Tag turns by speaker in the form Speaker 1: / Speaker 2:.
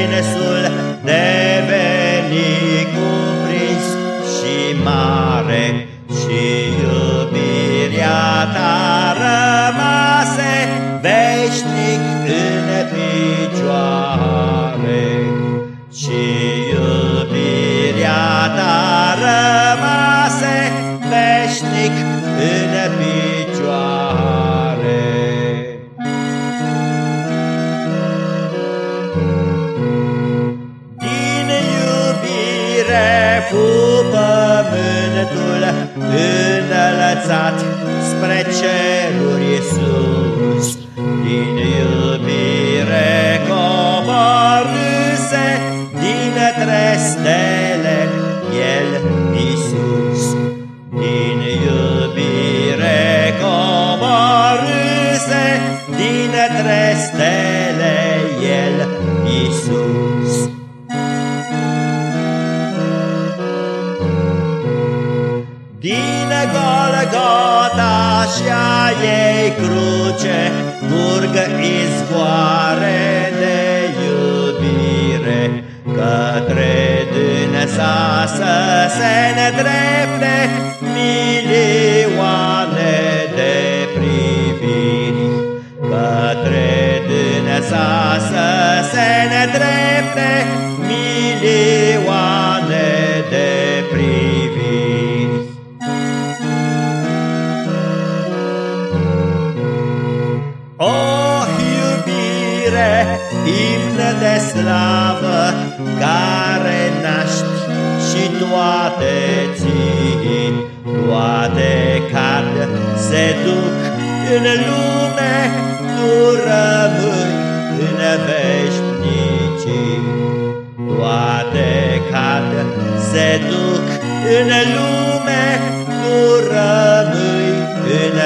Speaker 1: Prinsul deveni cuprins și mare și iubirea ta rău. Iubire fu pământul înălțat spre ceruri sus, din iubire coborâse dintre stele el Iisus. Din iubire coborâse dintre stele Din Golgota și-a ei cruce Curgă izvoare de iubire. Către dânsa să se nedrepte Milioane de priviri. Către dânsa să se nedrepte iubire, imn de slavă, care naști și toate ții, toate cad, se duc în lume, tu rămâi în veșnicii. Toate cad, se duc în lume, tu rămâi în veșnicii.